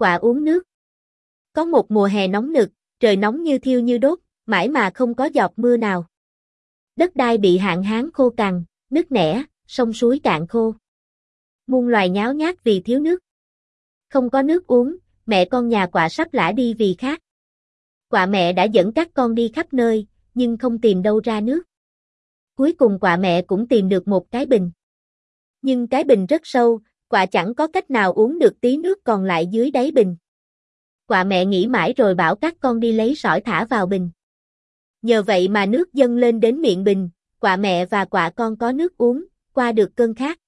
quả uống nước. Có một mùa hè nóng nực, trời nóng như thiêu như đốt, mãi mà không có giọt mưa nào. Đất đai bị hạn hán khô cằn, nước nẻ, sông suối cạn khô. Muôn loài nháo nhác vì thiếu nước. Không có nước uống, mẹ con nhà quả sắp lã đi vì khát. Quả mẹ đã dẫn các con đi khắp nơi, nhưng không tìm đâu ra nước. Cuối cùng quả mẹ cũng tìm được một cái bình. Nhưng cái bình rất sâu, quạ chẳng có cách nào uống được tí nước còn lại dưới đáy bình. Quạ mẹ nghĩ mãi rồi bảo các con đi lấy sỏi thả vào bình. Nhờ vậy mà nước dâng lên đến miệng bình, quạ mẹ và quạ con có nước uống, qua được cơn khát.